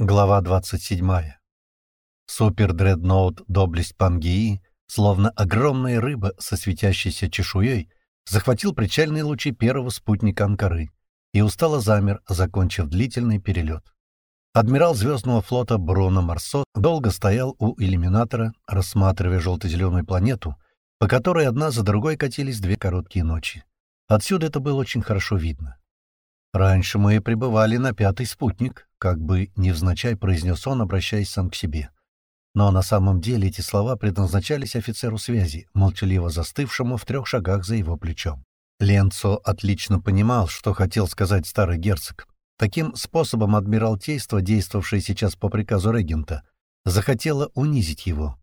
Глава 27. Супер-дредноут «Доблесть Пангии», словно огромная рыба со светящейся чешуей, захватил причальные лучи первого спутника Анкары и устало замер, закончив длительный перелет. Адмирал Звездного флота Бруно Марсо долго стоял у иллюминатора, рассматривая желто-зеленую планету, по которой одна за другой катились две короткие ночи. Отсюда это было очень хорошо видно. «Раньше мы пребывали на пятый спутник», — как бы невзначай произнес он, обращаясь сам к себе. Но на самом деле эти слова предназначались офицеру связи, молчаливо застывшему в трех шагах за его плечом. Ленцо отлично понимал, что хотел сказать старый герцог. Таким способом адмиралтейство, действовавшее сейчас по приказу регента, захотело унизить его.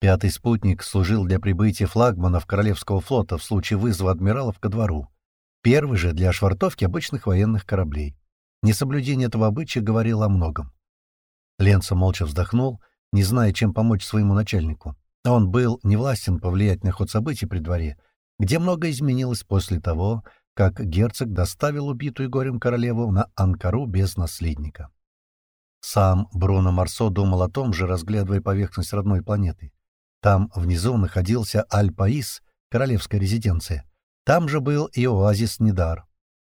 Пятый спутник служил для прибытия флагманов Королевского флота в случае вызова адмиралов ко двору. Первый же для швартовки обычных военных кораблей. Несоблюдение этого обычая говорило о многом. Ленца молча вздохнул, не зная, чем помочь своему начальнику. Он был не властен повлиять на ход событий при дворе, где многое изменилось после того, как герцог доставил убитую горем королеву на Анкару без наследника. Сам Бруно Марсо думал о том же, разглядывая поверхность родной планеты. Там внизу находился Аль-Паис, королевская резиденция, там же был и оазис Недар.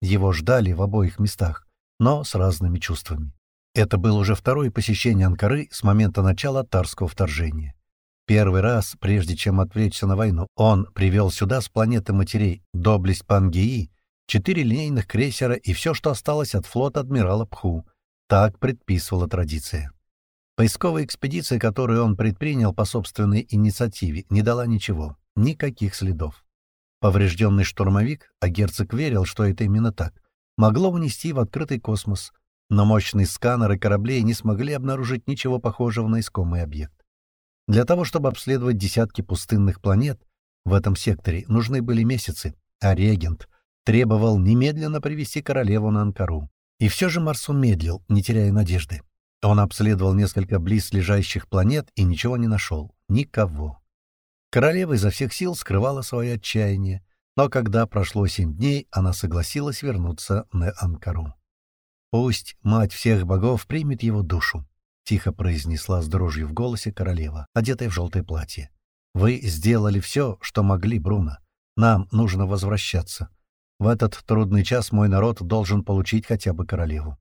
Его ждали в обоих местах, но с разными чувствами. Это было уже второе посещение Анкары с момента начала тарского вторжения. Первый раз, прежде чем отвлечься на войну, он привел сюда с планеты матерей доблесть Пангеи, четыре линейных крейсера и все, что осталось от флота адмирала Пху. Так предписывала традиция. Поисковая экспедиция, которую он предпринял по собственной инициативе, не дала ничего, никаких следов. Поврежденный штурмовик, а герцог верил, что это именно так, могло унести в открытый космос, но мощные сканеры кораблей не смогли обнаружить ничего похожего на искомый объект. Для того, чтобы обследовать десятки пустынных планет, в этом секторе нужны были месяцы, а регент требовал немедленно привести королеву на Анкару. И все же Марсун медлил, не теряя надежды. Он обследовал несколько близ лежащих планет и ничего не нашел. Никого. Королева изо всех сил скрывала свое отчаяние, но когда прошло семь дней, она согласилась вернуться на Анкару. «Пусть мать всех богов примет его душу», — тихо произнесла с дрожью в голосе королева, одетая в желтое платье. «Вы сделали все, что могли, Бруно. Нам нужно возвращаться. В этот трудный час мой народ должен получить хотя бы королеву».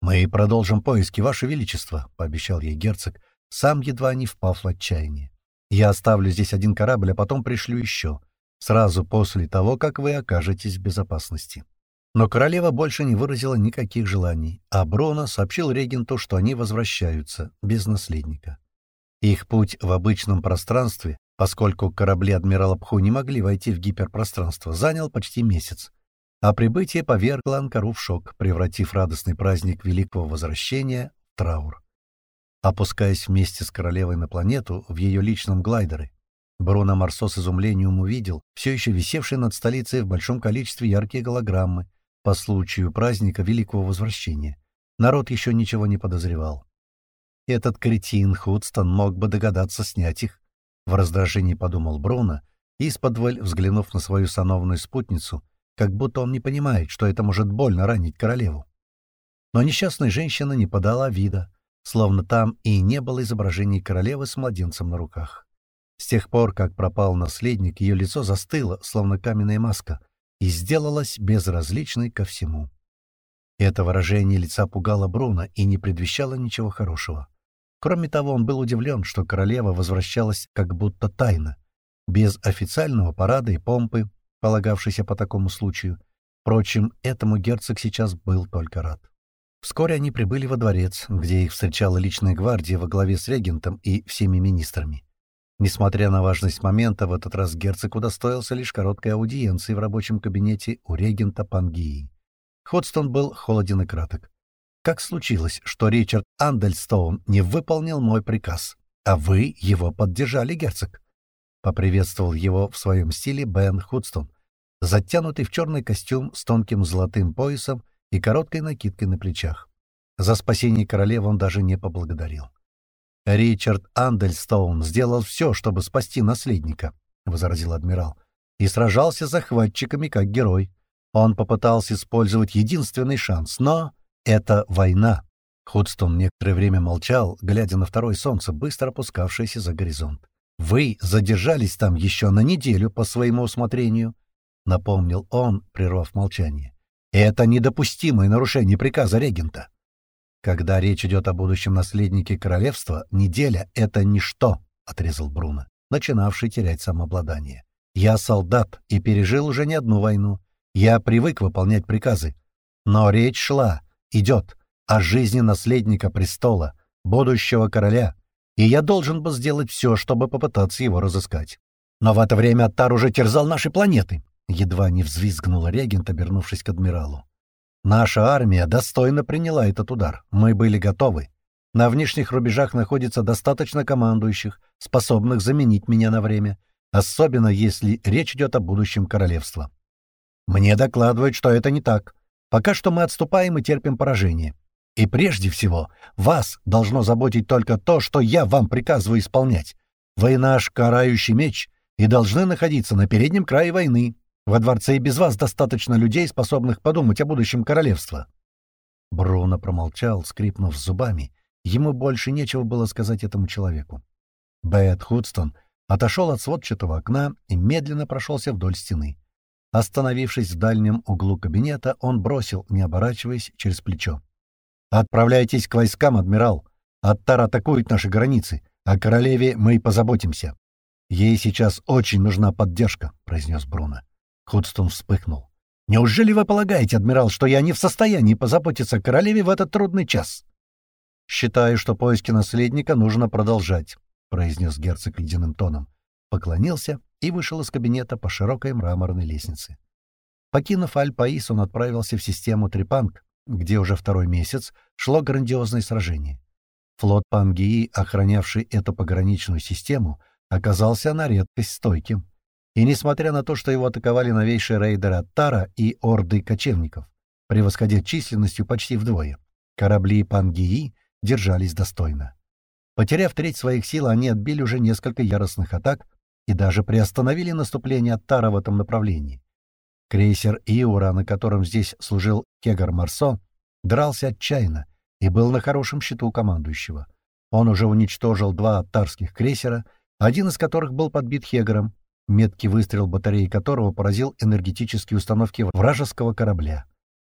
«Мы продолжим поиски, Ваше Величество», — пообещал ей герцог, сам едва не впав в отчаяние. Я оставлю здесь один корабль, а потом пришлю еще, сразу после того, как вы окажетесь в безопасности». Но королева больше не выразила никаких желаний, а Брона сообщил регенту, что они возвращаются, без наследника. Их путь в обычном пространстве, поскольку корабли адмирала Пху не могли войти в гиперпространство, занял почти месяц, а прибытие повергло Анкару в шок, превратив радостный праздник Великого Возвращения в траур опускаясь вместе с королевой на планету в ее личном глайдере. Бруно Марсо с изумлением увидел все еще висевшие над столицей в большом количестве яркие голограммы по случаю праздника Великого Возвращения. Народ еще ничего не подозревал. Этот кретин Худстон мог бы догадаться снять их. В раздражении подумал Бруно, из-под взглянув на свою сановную спутницу, как будто он не понимает, что это может больно ранить королеву. Но несчастная женщина не подала вида, словно там и не было изображений королевы с младенцем на руках. С тех пор, как пропал наследник, ее лицо застыло, словно каменная маска, и сделалось безразличной ко всему. Это выражение лица пугало Бруно и не предвещало ничего хорошего. Кроме того, он был удивлен, что королева возвращалась как будто тайно, без официального парада и помпы, полагавшейся по такому случаю. Впрочем, этому герцог сейчас был только рад. Вскоре они прибыли во дворец, где их встречала личная гвардия во главе с регентом и всеми министрами. Несмотря на важность момента, в этот раз герцог удостоился лишь короткой аудиенции в рабочем кабинете у регента Пангии. Ходстон был холоден и краток. «Как случилось, что Ричард Андельстоун не выполнил мой приказ, а вы его поддержали, герцог?» Поприветствовал его в своем стиле Бен Худстон, затянутый в черный костюм с тонким золотым поясом и короткой накидкой на плечах. За спасение королевы он даже не поблагодарил. «Ричард Андельстоун сделал все, чтобы спасти наследника», — возразил адмирал, «и сражался с захватчиками как герой. Он попытался использовать единственный шанс, но это война. Худстон некоторое время молчал, глядя на второе солнце, быстро опускавшееся за горизонт. «Вы задержались там еще на неделю по своему усмотрению», — напомнил он, прервав молчание. «Это недопустимое нарушение приказа регента. Когда речь идет о будущем наследнике королевства, неделя — это ничто», — отрезал Бруно, начинавший терять самообладание. «Я солдат и пережил уже не одну войну. Я привык выполнять приказы. Но речь шла, идет о жизни наследника престола, будущего короля, и я должен был сделать все, чтобы попытаться его разыскать. Но в это время Аттар уже терзал наши планеты. Едва не взвизгнула регент, обернувшись к адмиралу. Наша армия достойно приняла этот удар. Мы были готовы. На внешних рубежах находится достаточно командующих, способных заменить меня на время, особенно если речь идет о будущем королевства. Мне докладывают, что это не так. Пока что мы отступаем и терпим поражение. И прежде всего, вас должно заботить только то, что я вам приказываю исполнять. Вы наш карающий меч и должны находиться на переднем крае войны. Во дворце и без вас достаточно людей, способных подумать о будущем королевства». Бруно промолчал, скрипнув зубами. Ему больше нечего было сказать этому человеку. Бэт Худстон отошел от сводчатого окна и медленно прошелся вдоль стены. Остановившись в дальнем углу кабинета, он бросил, не оборачиваясь, через плечо. «Отправляйтесь к войскам, адмирал. Аттар атакует наши границы. О королеве мы и позаботимся. Ей сейчас очень нужна поддержка», — произнес Бруно. Худстон вспыхнул. «Неужели вы полагаете, адмирал, что я не в состоянии позаботиться о королеве в этот трудный час?» «Считаю, что поиски наследника нужно продолжать», — произнес герцог ледяным тоном. Поклонился и вышел из кабинета по широкой мраморной лестнице. Покинув Аль-Паис, он отправился в систему Трипанг, где уже второй месяц шло грандиозное сражение. Флот Пангии, охранявший эту пограничную систему, оказался на редкость стойким. И несмотря на то, что его атаковали новейшие рейдеры Аттара и орды кочевников, превосходя численностью почти вдвое, корабли Пангии держались достойно. Потеряв треть своих сил, они отбили уже несколько яростных атак и даже приостановили наступление Аттара в этом направлении. Крейсер «Иура», на котором здесь служил Кегар Марсо, дрался отчаянно и был на хорошем счету командующего. Он уже уничтожил два аттарских крейсера, один из которых был подбит Хегаром, меткий выстрел батареи которого поразил энергетические установки вражеского корабля.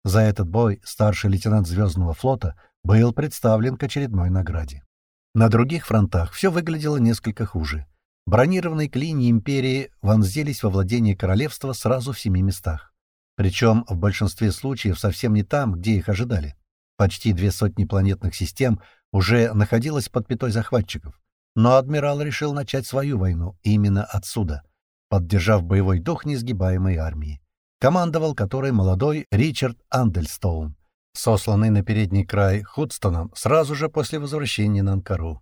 За этот бой старший лейтенант Звездного флота был представлен к очередной награде. На других фронтах все выглядело несколько хуже. Бронированные клинья империи вонзились во владение королевства сразу в семи местах. Причем в большинстве случаев совсем не там, где их ожидали. Почти две сотни планетных систем уже находилось под пятой захватчиков. Но адмирал решил начать свою войну именно отсюда, поддержав боевой дух несгибаемой армии. Командовал которой молодой Ричард Андельстоун, сосланный на передний край Худстоном сразу же после возвращения на Анкару.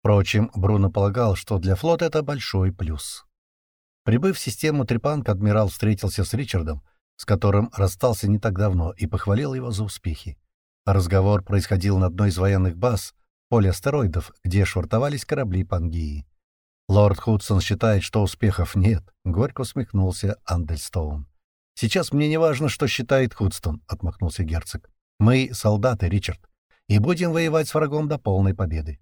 Впрочем, Бруно полагал, что для флота это большой плюс. Прибыв в систему Трипанк, адмирал встретился с Ричардом, с которым расстался не так давно, и похвалил его за успехи. Разговор происходил на одной из военных баз, поле астероидов, где швартовались корабли Пангии. «Лорд Худсон считает, что успехов нет», — горько усмехнулся Андельстоун. «Сейчас мне не важно, что считает Худстон», — отмахнулся герцог. «Мы — солдаты, Ричард, и будем воевать с врагом до полной победы.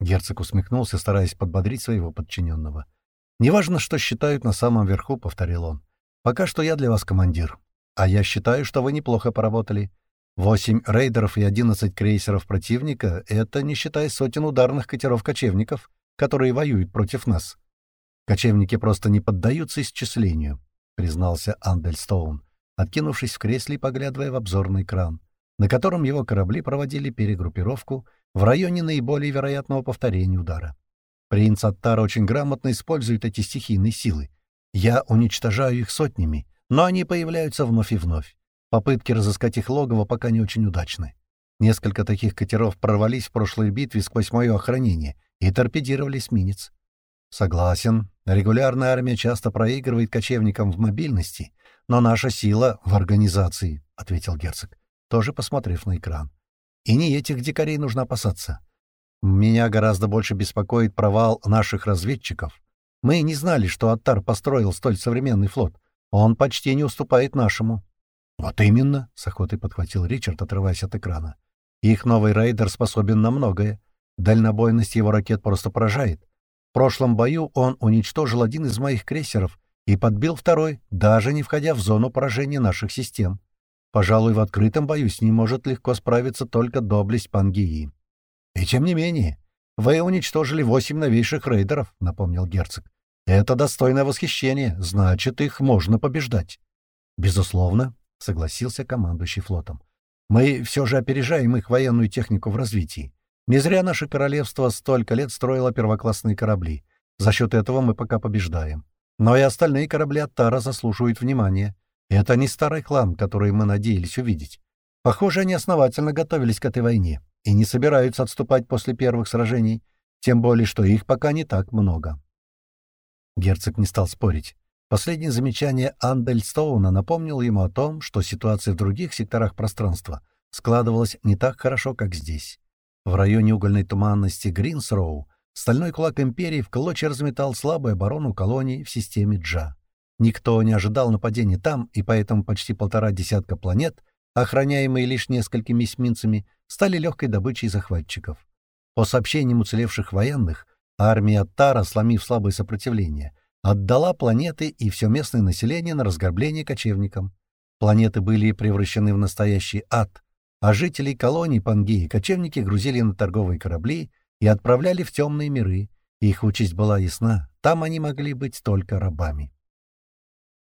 Герцог усмехнулся, стараясь подбодрить своего подчиненного. «Неважно, что считают на самом верху», — повторил он. «Пока что я для вас командир. А я считаю, что вы неплохо поработали. Восемь рейдеров и одиннадцать крейсеров противника — это не считая сотен ударных катеров-кочевников, которые воюют против нас. Кочевники просто не поддаются исчислению», — признался Андельстоун, откинувшись в кресле и поглядывая в обзорный экран, на котором его корабли проводили перегруппировку — в районе наиболее вероятного повторения удара. Принц Аттар очень грамотно использует эти стихийные силы. Я уничтожаю их сотнями, но они появляются вновь и вновь. Попытки разыскать их логово пока не очень удачны. Несколько таких катеров прорвались в прошлой битве сквозь мое охранение и торпедировали эсминец. Согласен, регулярная армия часто проигрывает кочевникам в мобильности, но наша сила в организации, — ответил герцог, тоже посмотрев на экран. И не этих дикарей нужно опасаться. Меня гораздо больше беспокоит провал наших разведчиков. Мы не знали, что Аттар построил столь современный флот. Он почти не уступает нашему. — Вот именно, — с охотой подхватил Ричард, отрываясь от экрана. Их новый рейдер способен на многое. Дальнобойность его ракет просто поражает. В прошлом бою он уничтожил один из моих крейсеров и подбил второй, даже не входя в зону поражения наших систем. Пожалуй, в открытом бою с ним может легко справиться только доблесть Пангии. И тем не менее, вы уничтожили восемь новейших рейдеров, — напомнил герцог. Это достойное восхищение, значит, их можно побеждать. Безусловно, — согласился командующий флотом. Мы все же опережаем их военную технику в развитии. Не зря наше королевство столько лет строило первоклассные корабли. За счет этого мы пока побеждаем. Но и остальные корабли от Тара заслуживают внимания. Это не старый хлам, который мы надеялись увидеть. Похоже, они основательно готовились к этой войне и не собираются отступать после первых сражений, тем более, что их пока не так много. Герцог не стал спорить. Последнее замечание Андельстоуна напомнило ему о том, что ситуация в других секторах пространства складывалась не так хорошо, как здесь. В районе угольной туманности Гринсроу стальной кулак Империи в клочья разметал слабую оборону колоний в системе Джа. Никто не ожидал нападения там, и поэтому почти полтора десятка планет, охраняемые лишь несколькими эсминцами, стали легкой добычей захватчиков. По сообщениям уцелевших военных, армия Тара, сломив слабое сопротивление, отдала планеты и все местное население на разграбление кочевникам. Планеты были превращены в настоящий ад, а жителей колоний Пангеи кочевники грузили на торговые корабли и отправляли в темные миры. Их участь была ясна, там они могли быть только рабами.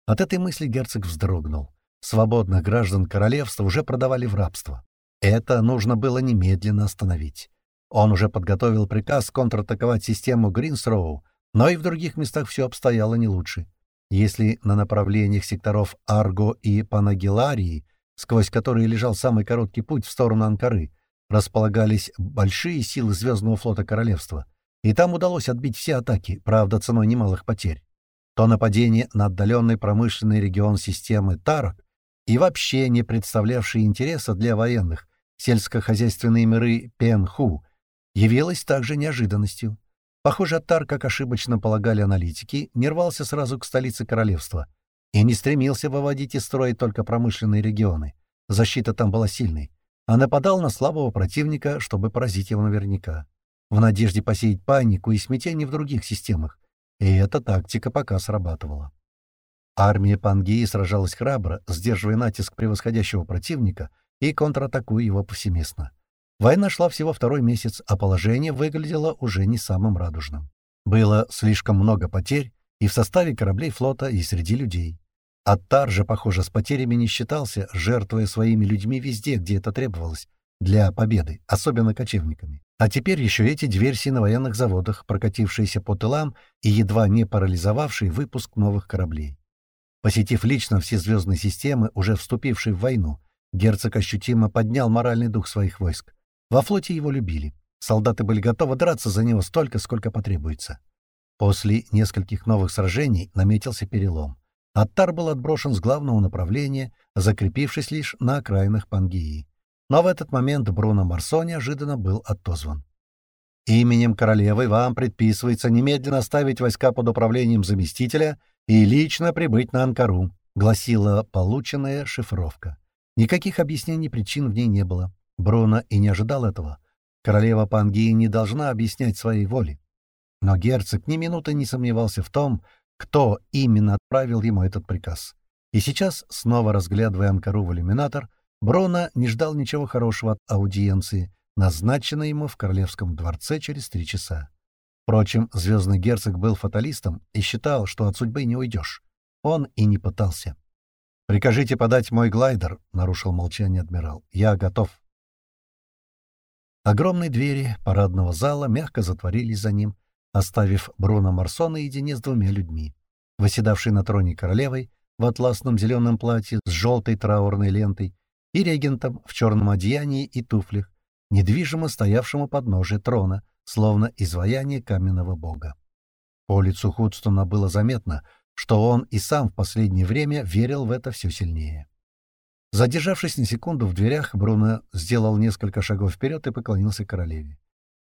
От этой мысли герцог вздрогнул. Свободных граждан королевства уже продавали в рабство. Это нужно было немедленно остановить. Он уже подготовил приказ контратаковать систему Гринсроу, но и в других местах все обстояло не лучше. Если на направлениях секторов Арго и Панагиларии, сквозь которые лежал самый короткий путь в сторону Анкары, располагались большие силы Звездного флота Королевства, и там удалось отбить все атаки, правда, ценой немалых потерь, то нападение на отдаленный промышленный регион системы Тарок и вообще не представлявший интереса для военных сельскохозяйственные миры Пенху явилось также неожиданностью. Похоже, Аттар, как ошибочно полагали аналитики, не рвался сразу к столице королевства и не стремился выводить из строя только промышленные регионы. Защита там была сильной, а нападал на слабого противника, чтобы поразить его наверняка, в надежде посеять панику и смятение в других системах. И эта тактика пока срабатывала. Армия Пангии сражалась храбро, сдерживая натиск превосходящего противника и контратакуя его повсеместно. Война шла всего второй месяц, а положение выглядело уже не самым радужным. Было слишком много потерь и в составе кораблей флота, и среди людей. Аттар же, похоже, с потерями не считался, жертвуя своими людьми везде, где это требовалось, для победы, особенно кочевниками. А теперь еще эти диверсии на военных заводах, прокатившиеся по тылам и едва не парализовавшие выпуск новых кораблей. Посетив лично все звездные системы, уже вступившие в войну, герцог ощутимо поднял моральный дух своих войск. Во флоте его любили. Солдаты были готовы драться за него столько, сколько потребуется. После нескольких новых сражений наметился перелом. Аттар был отброшен с главного направления, закрепившись лишь на окраинах Пангии. Но в этот момент Бруно Марсо неожиданно был отозван. «Именем королевы вам предписывается немедленно оставить войска под управлением заместителя и лично прибыть на Анкару», — гласила полученная шифровка. Никаких объяснений причин в ней не было. Бруно и не ожидал этого. Королева Пангии не должна объяснять своей воли. Но герцог ни минуты не сомневался в том, кто именно отправил ему этот приказ. И сейчас, снова разглядывая Анкару в иллюминатор, Бруно не ждал ничего хорошего от аудиенции, назначенной ему в Королевском дворце через три часа. Впрочем, звездный герцог был фаталистом и считал, что от судьбы не уйдешь. Он и не пытался. «Прикажите подать мой глайдер», — нарушил молчание адмирал. «Я готов». Огромные двери парадного зала мягко затворились за ним, оставив Бруно Марсо наедине с двумя людьми. Восседавшей на троне королевой в атласном зеленом платье с желтой траурной лентой и регентом в черном одеянии и туфлях, недвижимо стоявшему под ножи трона, словно изваяние каменного бога. По лицу Худстона было заметно, что он и сам в последнее время верил в это все сильнее. Задержавшись на секунду в дверях, Бруно сделал несколько шагов вперед и поклонился королеве.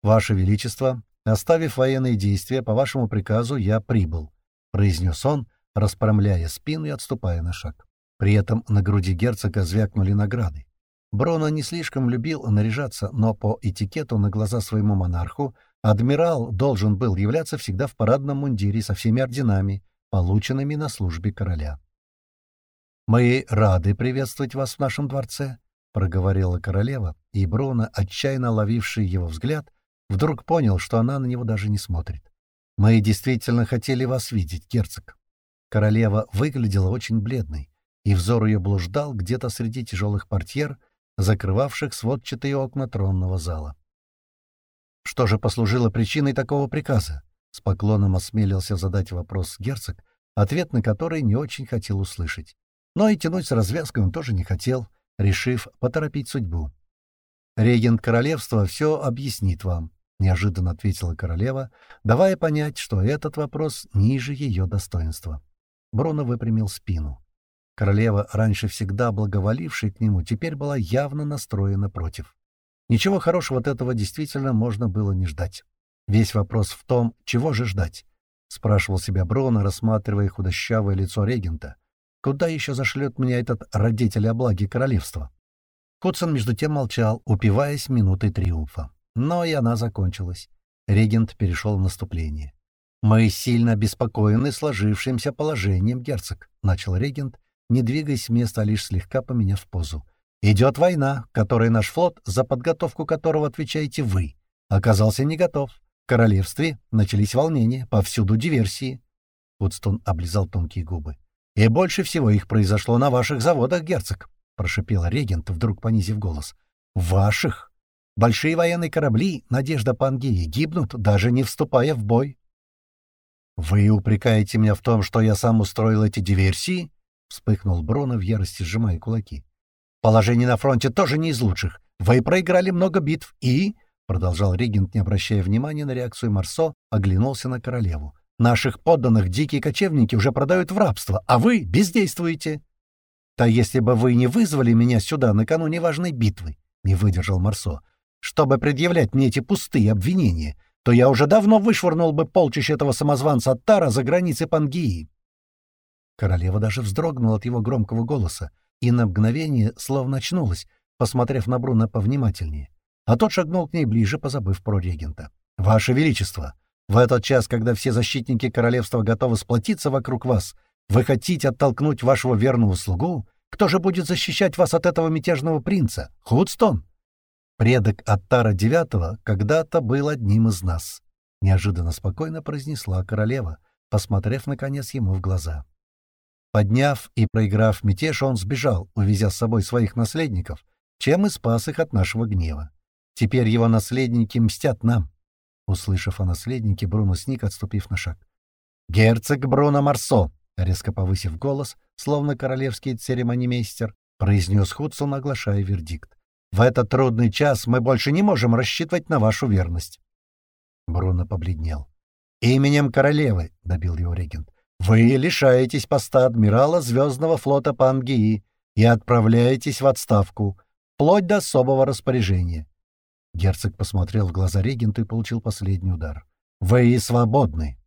«Ваше Величество, оставив военные действия, по вашему приказу я прибыл», — произнес он, распрямляя спину и отступая на шаг. При этом на груди герцога звякнули награды. Бруно не слишком любил наряжаться, но по этикету на глаза своему монарху адмирал должен был являться всегда в парадном мундире со всеми орденами, полученными на службе короля. «Мы рады приветствовать вас в нашем дворце», — проговорила королева, и Бруно, отчаянно ловивший его взгляд, вдруг понял, что она на него даже не смотрит. «Мы действительно хотели вас видеть, герцог». Королева выглядела очень бледной, и взор ее блуждал где-то среди тяжелых портьер, закрывавших сводчатые окна тронного зала. Что же послужило причиной такого приказа? С поклоном осмелился задать вопрос герцог, ответ на который не очень хотел услышать. Но и тянуть с развязкой он тоже не хотел, решив поторопить судьбу. «Регент королевства все объяснит вам», — неожиданно ответила королева, давая понять, что этот вопрос ниже ее достоинства. Бруно выпрямил спину. Королева, раньше всегда благоволившая к нему, теперь была явно настроена против. Ничего хорошего от этого действительно можно было не ждать. Весь вопрос в том, чего же ждать? — спрашивал себя Бруно, рассматривая худощавое лицо регента. «Куда еще зашлет меня этот родитель облаги королевства?» Худсон между тем молчал, упиваясь минутой триумфа. Но и она закончилась. Регент перешел в наступление. «Мы сильно обеспокоены сложившимся положением, герцог», — начал регент, не двигаясь с места, а лишь слегка поменяв позу. «Идет война, которой наш флот, за подготовку которого отвечаете вы, оказался не готов. В королевстве начались волнения, повсюду диверсии». Вудстон облизал тонкие губы. «И больше всего их произошло на ваших заводах, герцог», — прошипел регент, вдруг понизив голос. «Ваших? Большие военные корабли, надежда Пангеи, гибнут, даже не вступая в бой». «Вы упрекаете меня в том, что я сам устроил эти диверсии?» — вспыхнул Бруно в ярости, сжимая кулаки. «Положение на фронте тоже не из лучших. Вы проиграли много битв и...» — продолжал регент, не обращая внимания на реакцию Марсо, оглянулся на королеву. «Наших подданных дикие кочевники уже продают в рабство, а вы бездействуете!» «Да если бы вы не вызвали меня сюда накануне важной битвы», — не выдержал Марсо, «чтобы предъявлять мне эти пустые обвинения, то я уже давно вышвырнул бы полчищ этого самозванца Тара за границы Пангии». Королева даже вздрогнула от его громкого голоса и на мгновение словно очнулась, посмотрев на Бруно повнимательнее. А тот шагнул к ней ближе, позабыв про регента. «Ваше Величество, в этот час, когда все защитники королевства готовы сплотиться вокруг вас, вы хотите оттолкнуть вашего верного слугу? Кто же будет защищать вас от этого мятежного принца? Худстон?» «Предок Аттара Девятого когда-то был одним из нас», — неожиданно спокойно произнесла королева, посмотрев, наконец, ему в глаза. Подняв и проиграв мятеж, он сбежал, увезя с собой своих наследников, чем и спас их от нашего гнева. Теперь его наследники мстят нам. Услышав о наследнике, Бруно сник, отступив на шаг. «Герцог Бруно Марсо!» — резко повысив голос, словно королевский церемонимейстер, произнес Худсон, оглашая вердикт. «В этот трудный час мы больше не можем рассчитывать на вашу верность». Бруно побледнел. «Именем королевы», — добил его регент, вы лишаетесь поста адмирала Звездного флота Пангии и отправляетесь в отставку, вплоть до особого распоряжения. Герцог посмотрел в глаза регенту и получил последний удар. «Вы свободны!»